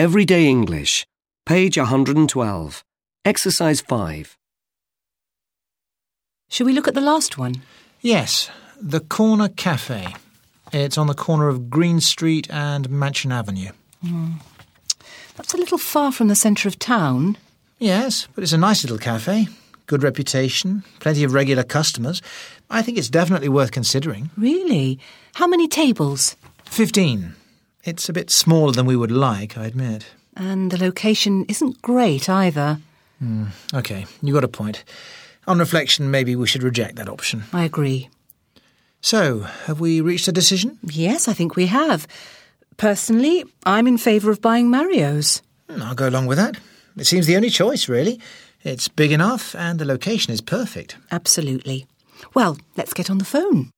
Everyday English, page 112. Exercise 5. Shall we look at the last one? Yes, the Corner Cafe. It's on the corner of Green Street and Mansion Avenue. Hmm. That's a little far from the centre of town. Yes, but it's a nice little cafe. Good reputation, plenty of regular customers. I think it's definitely worth considering. Really? How many tables? Fifteen. It's a bit smaller than we would like, I admit. And the location isn't great either. Okay, you got a point. On reflection, maybe we should reject that option. I agree. So, have we reached a decision? Yes, I think we have. Personally, I'm in favour of buying Mario's. Hmm, I'll go along with that. It seems the only choice, really. It's big enough and the location is perfect. Absolutely. Well, let's get on the phone.